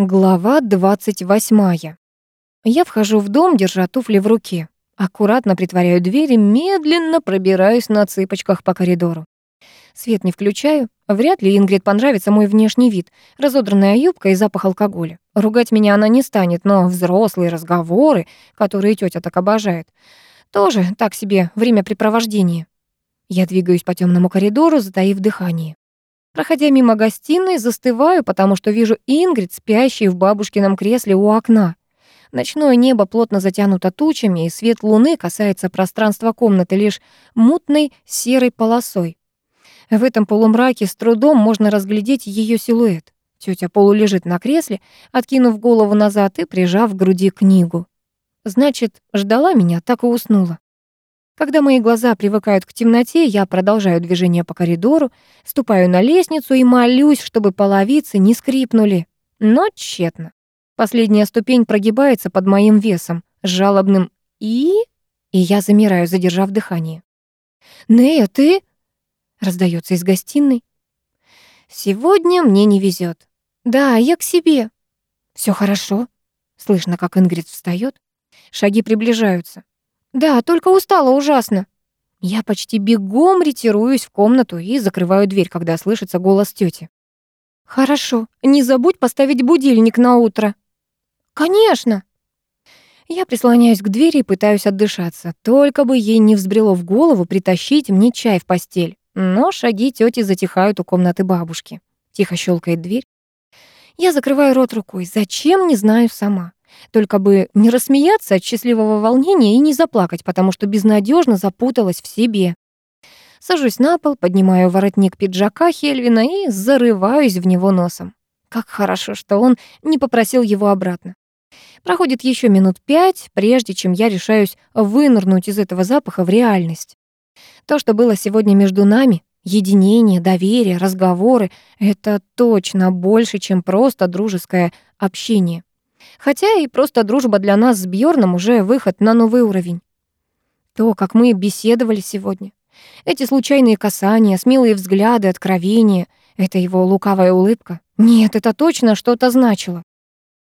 Глава 28. Я вхожу в дом, держа туфли в руке. Аккуратно притворяю дверь и медленно пробираюсь на цыпочках по коридору. Свет не включаю. Вряд ли Ингрид понравится мой внешний вид. Разодранная юбка и запах алкоголя. Ругать меня она не станет, но взрослые разговоры, которые тетя так обожает, тоже так себе времяпрепровождение. Я двигаюсь по темному коридору, затаив дыхание. Проходя мимо гостиной, застываю, потому что вижу Ингрид, спящей в бабушкином кресле у окна. Ночное небо плотно затянуто тучами, и свет луны касается пространства комнаты лишь мутной серой полосой. В этом полумраке с трудом можно разглядеть ее силуэт. Тетя полулежит на кресле, откинув голову назад и прижав к груди книгу. Значит, ждала меня, так и уснула. Когда мои глаза привыкают к темноте, я продолжаю движение по коридору, ступаю на лестницу и молюсь, чтобы половицы не скрипнули. Но тщетно. Последняя ступень прогибается под моим весом, с жалобным «и...» И я замираю, задержав дыхание. «Нея, ты?» — раздается из гостиной. «Сегодня мне не везет. Да, я к себе. Все хорошо». Слышно, как Ингрид встает. Шаги приближаются. Да, только устала ужасно. Я почти бегом ретируюсь в комнату и закрываю дверь, когда слышится голос тети. Хорошо, не забудь поставить будильник на утро. Конечно. Я прислоняюсь к двери и пытаюсь отдышаться, только бы ей не взбрело в голову притащить мне чай в постель. Но шаги тети затихают у комнаты бабушки. Тихо щелкает дверь. Я закрываю рот рукой. Зачем, не знаю сама. Только бы не рассмеяться от счастливого волнения и не заплакать, потому что безнадежно запуталась в себе. Сажусь на пол, поднимаю воротник пиджака Хельвина и зарываюсь в него носом. Как хорошо, что он не попросил его обратно. Проходит еще минут пять, прежде чем я решаюсь вынырнуть из этого запаха в реальность. То, что было сегодня между нами, единение, доверие, разговоры, это точно больше, чем просто дружеское общение. Хотя и просто дружба для нас с Бьорном уже выход на новый уровень. То, как мы беседовали сегодня. Эти случайные касания, смелые взгляды, откровения, это его лукавая улыбка. Нет, это точно что-то значило.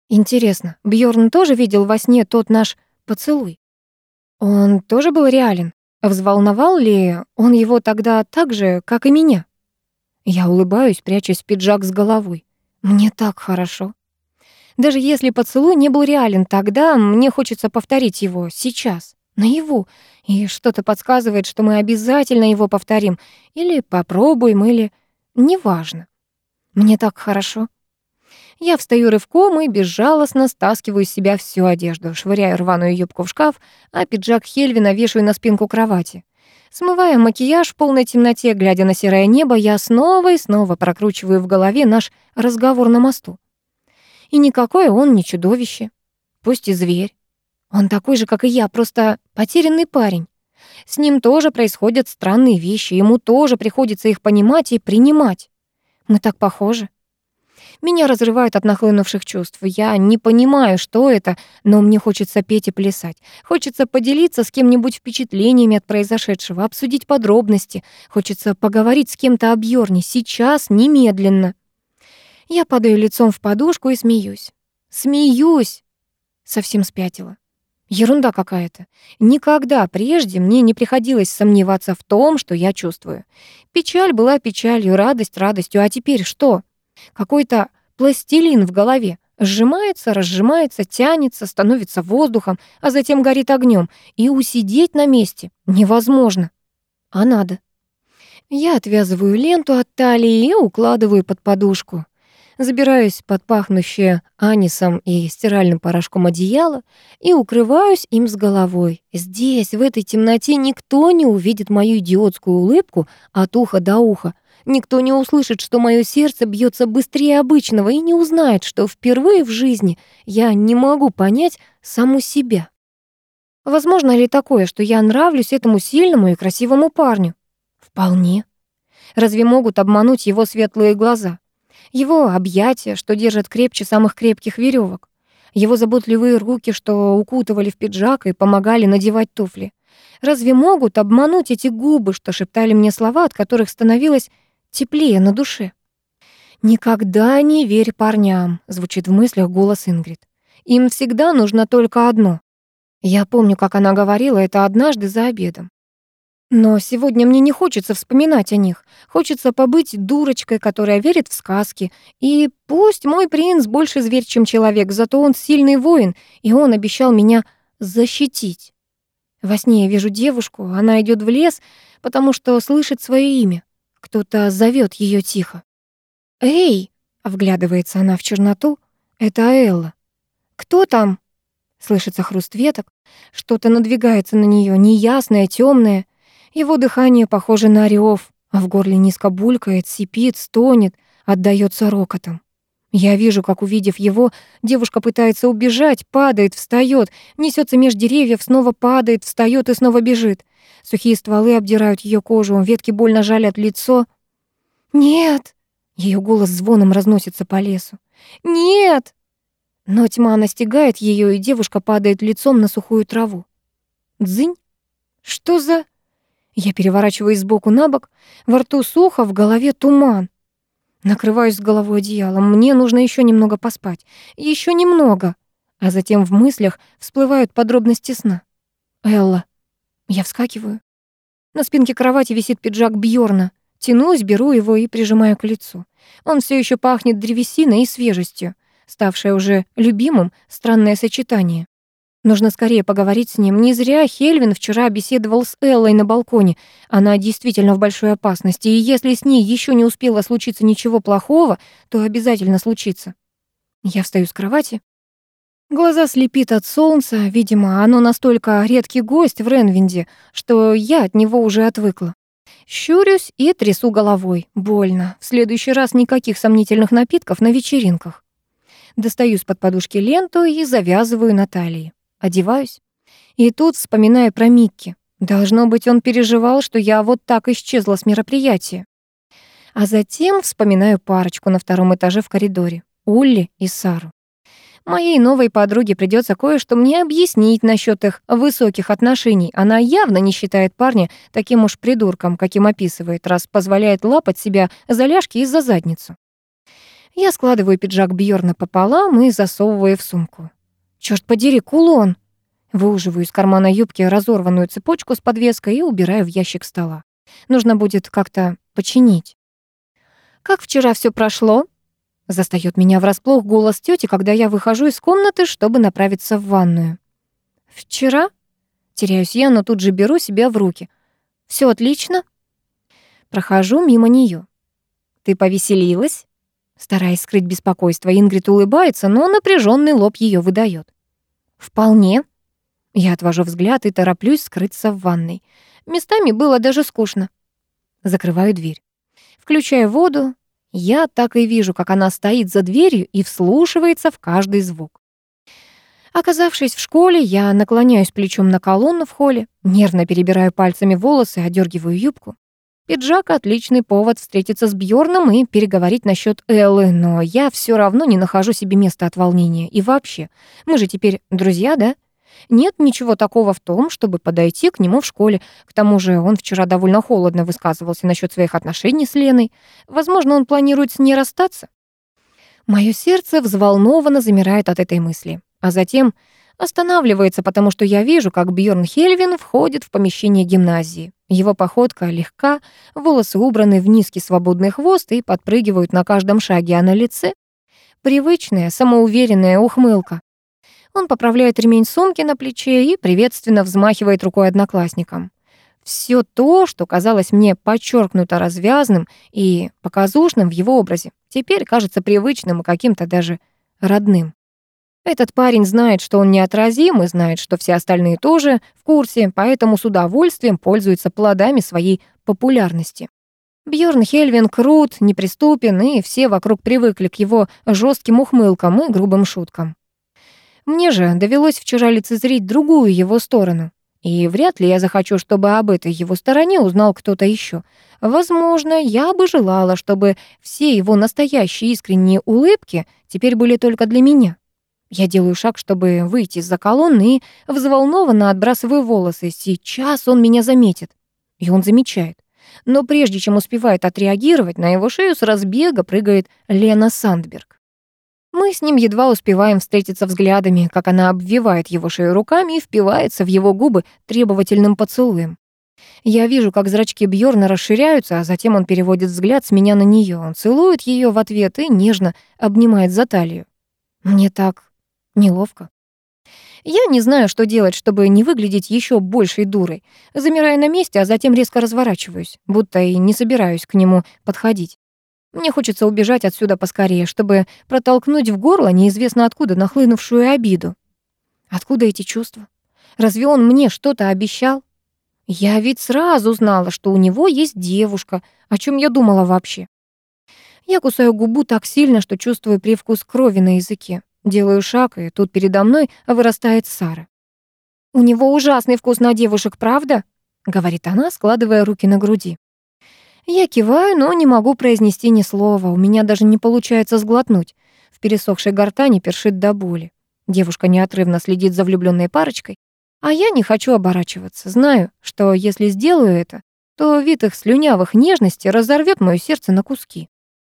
Интересно, Бьорн тоже видел во сне тот наш поцелуй? Он тоже был реален? Взволновал ли он его тогда так же, как и меня? Я улыбаюсь, прячась в пиджак с головой. Мне так хорошо. Даже если поцелуй не был реален тогда, мне хочется повторить его сейчас, наяву. И что-то подсказывает, что мы обязательно его повторим. Или попробуем, или... Неважно. Мне так хорошо. Я встаю рывком и безжалостно стаскиваю с себя всю одежду, швыряю рваную юбку в шкаф, а пиджак Хельвина вешаю на спинку кровати. Смывая макияж в полной темноте, глядя на серое небо, я снова и снова прокручиваю в голове наш разговор на мосту. И никакое он не чудовище. Пусть и зверь. Он такой же, как и я, просто потерянный парень. С ним тоже происходят странные вещи, ему тоже приходится их понимать и принимать. Мы так похожи. Меня разрывают от нахлынувших чувств. Я не понимаю, что это, но мне хочется петь и плясать. Хочется поделиться с кем-нибудь впечатлениями от произошедшего, обсудить подробности. Хочется поговорить с кем-то о Бьорне сейчас, немедленно. Я падаю лицом в подушку и смеюсь. Смеюсь! Совсем спятила. Ерунда какая-то. Никогда прежде мне не приходилось сомневаться в том, что я чувствую. Печаль была печалью, радость радостью, а теперь что? Какой-то пластилин в голове. Сжимается, разжимается, тянется, становится воздухом, а затем горит огнем. И усидеть на месте невозможно. А надо. Я отвязываю ленту от талии и укладываю под подушку. Забираюсь под пахнущее анисом и стиральным порошком одеяло и укрываюсь им с головой. Здесь, в этой темноте, никто не увидит мою идиотскую улыбку от уха до уха. Никто не услышит, что мое сердце бьется быстрее обычного и не узнает, что впервые в жизни я не могу понять саму себя. Возможно ли такое, что я нравлюсь этому сильному и красивому парню? Вполне. Разве могут обмануть его светлые глаза? Его объятия, что держат крепче самых крепких веревок. Его заботливые руки, что укутывали в пиджак и помогали надевать туфли. Разве могут обмануть эти губы, что шептали мне слова, от которых становилось теплее на душе? «Никогда не верь парням», — звучит в мыслях голос Ингрид. «Им всегда нужно только одно». Я помню, как она говорила это однажды за обедом. Но сегодня мне не хочется вспоминать о них. Хочется побыть дурочкой, которая верит в сказки. И пусть мой принц больше зверь, чем человек, зато он сильный воин, и он обещал меня защитить. Во сне я вижу девушку, она идет в лес, потому что слышит свое имя. Кто-то зовет ее тихо. «Эй!» — вглядывается она в черноту. «Это Элла». «Кто там?» Слышится хруст веток. Что-то надвигается на нее, неясное, темное. Его дыхание похоже на рев, а в горле низко булькает, сипит, стонет, отдаётся рокотом. Я вижу, как, увидев его, девушка пытается убежать, падает, встаёт, несётся меж деревьев, снова падает, встаёт и снова бежит. Сухие стволы обдирают её кожу, ветки больно жалят лицо. «Нет!» — её голос звоном разносится по лесу. «Нет!» Но тьма настигает её, и девушка падает лицом на сухую траву. «Дзынь? Что за...» Я переворачиваюсь сбоку на бок, во рту сухо, в голове туман. Накрываюсь головой одеялом. Мне нужно еще немного поспать. Еще немного. А затем в мыслях всплывают подробности сна. Элла. Я вскакиваю. На спинке кровати висит пиджак Бьорна. Тянусь, беру его и прижимаю к лицу. Он все еще пахнет древесиной и свежестью, ставшее уже любимым странное сочетание. Нужно скорее поговорить с ним. Не зря Хельвин вчера беседовал с Эллой на балконе. Она действительно в большой опасности, и если с ней еще не успело случиться ничего плохого, то обязательно случится. Я встаю с кровати. Глаза слепит от солнца, видимо, оно настолько редкий гость в Ренвинде, что я от него уже отвыкла. Щурюсь и трясу головой. Больно. В следующий раз никаких сомнительных напитков на вечеринках. Достаю из-под подушки ленту и завязываю на талии одеваюсь. И тут вспоминаю про Микки. Должно быть, он переживал, что я вот так исчезла с мероприятия. А затем вспоминаю парочку на втором этаже в коридоре. Улли и Сару. Моей новой подруге придется кое-что мне объяснить насчет их высоких отношений. Она явно не считает парня таким уж придурком, каким описывает, раз позволяет лапать себя за ляжки и за задницу. Я складываю пиджак Бьорна пополам и засовываю в сумку. Черт подери, кулон! Выуживаю из кармана юбки разорванную цепочку с подвеской и убираю в ящик стола. Нужно будет как-то починить. «Как вчера все прошло?» Застаёт меня врасплох голос тети, когда я выхожу из комнаты, чтобы направиться в ванную. «Вчера?» Теряюсь я, но тут же беру себя в руки. Все отлично?» Прохожу мимо нее. «Ты повеселилась?» Стараясь скрыть беспокойство, Ингрид улыбается, но напряженный лоб ее выдает. «Вполне». Я отвожу взгляд и тороплюсь скрыться в ванной. Местами было даже скучно. Закрываю дверь. Включаю воду. Я так и вижу, как она стоит за дверью и вслушивается в каждый звук. Оказавшись в школе, я наклоняюсь плечом на колонну в холле, нервно перебираю пальцами волосы, одергиваю юбку. Пиджак — отличный повод встретиться с Бьорном и переговорить насчет Эллы, но я все равно не нахожу себе места от волнения. И вообще, мы же теперь друзья, да? Нет ничего такого в том, чтобы подойти к нему в школе. К тому же он вчера довольно холодно высказывался насчет своих отношений с Леной. Возможно, он планирует с ней расстаться. Мое сердце взволнованно замирает от этой мысли. А затем останавливается, потому что я вижу, как Бьорн Хельвин входит в помещение гимназии. Его походка легка, волосы убраны в низкий свободный хвост и подпрыгивают на каждом шаге, а на лице привычная, самоуверенная ухмылка. Он поправляет ремень сумки на плече и приветственно взмахивает рукой одноклассникам. Все то, что казалось мне подчеркнуто развязным и показушным в его образе, теперь кажется привычным и каким-то даже родным. Этот парень знает, что он неотразим, и знает, что все остальные тоже в курсе, поэтому с удовольствием пользуется плодами своей популярности. Бьорн Хельвин крут, неприступен, и все вокруг привыкли к его жестким ухмылкам и грубым шуткам. Мне же довелось вчера лицезреть другую его сторону. И вряд ли я захочу, чтобы об этой его стороне узнал кто-то еще. Возможно, я бы желала, чтобы все его настоящие искренние улыбки теперь были только для меня. Я делаю шаг, чтобы выйти из-за колонны и взволнованно отбрасываю волосы. Сейчас он меня заметит. И он замечает. Но прежде чем успевает отреагировать, на его шею с разбега прыгает Лена Сандберг. Мы с ним едва успеваем встретиться взглядами, как она обвивает его шею руками и впивается в его губы требовательным поцелуем. Я вижу, как зрачки Бьорна расширяются, а затем он переводит взгляд с меня на нее. Он целует ее в ответ и нежно обнимает за талию. Мне так неловко. Я не знаю, что делать, чтобы не выглядеть еще большей дурой. Замираю на месте, а затем резко разворачиваюсь, будто и не собираюсь к нему подходить. Мне хочется убежать отсюда поскорее, чтобы протолкнуть в горло неизвестно откуда нахлынувшую обиду. Откуда эти чувства? Разве он мне что-то обещал? Я ведь сразу знала, что у него есть девушка, о чем я думала вообще. Я кусаю губу так сильно, что чувствую привкус крови на языке. Делаю шаг, и тут передо мной вырастает Сара. «У него ужасный вкус на девушек, правда?» — говорит она, складывая руки на груди. Я киваю, но не могу произнести ни слова. У меня даже не получается сглотнуть. В пересохшей гортани першит до боли. Девушка неотрывно следит за влюбленной парочкой, а я не хочу оборачиваться. Знаю, что если сделаю это, то вид их слюнявых нежностей разорвет моё сердце на куски.